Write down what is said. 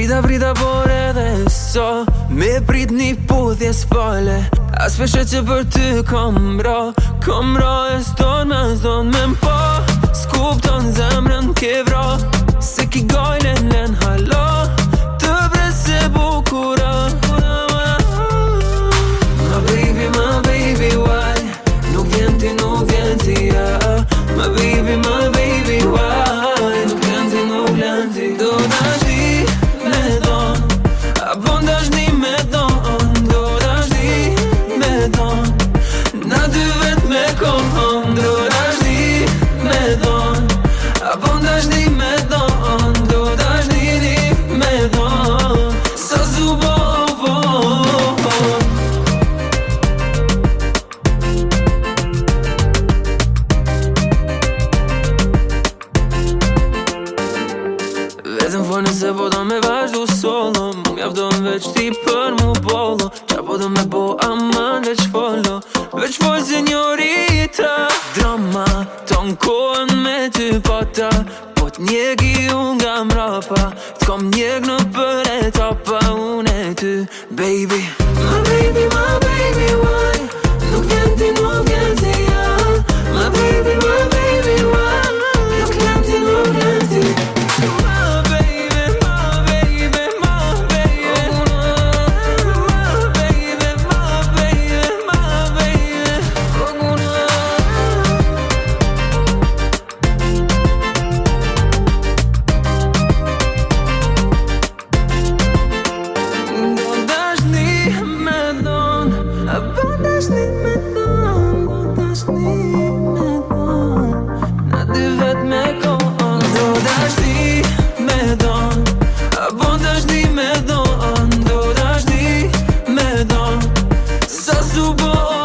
Rrida vrida por edhe so Me prit një pudhje s'fale Aspeshe që për ty kom ro Kom ro e s'ton me s'don me m'pon nëse po do me vazhdu solo Më nga veç ti për mu bolo Qa po do me bo aman veç folo Veç po zinjorita Drama, ton kohën me ty pata Po t'njegi unë nga mrapa T'kom njeg në për etapa Unë e ty, baby My baby, my baby Oh.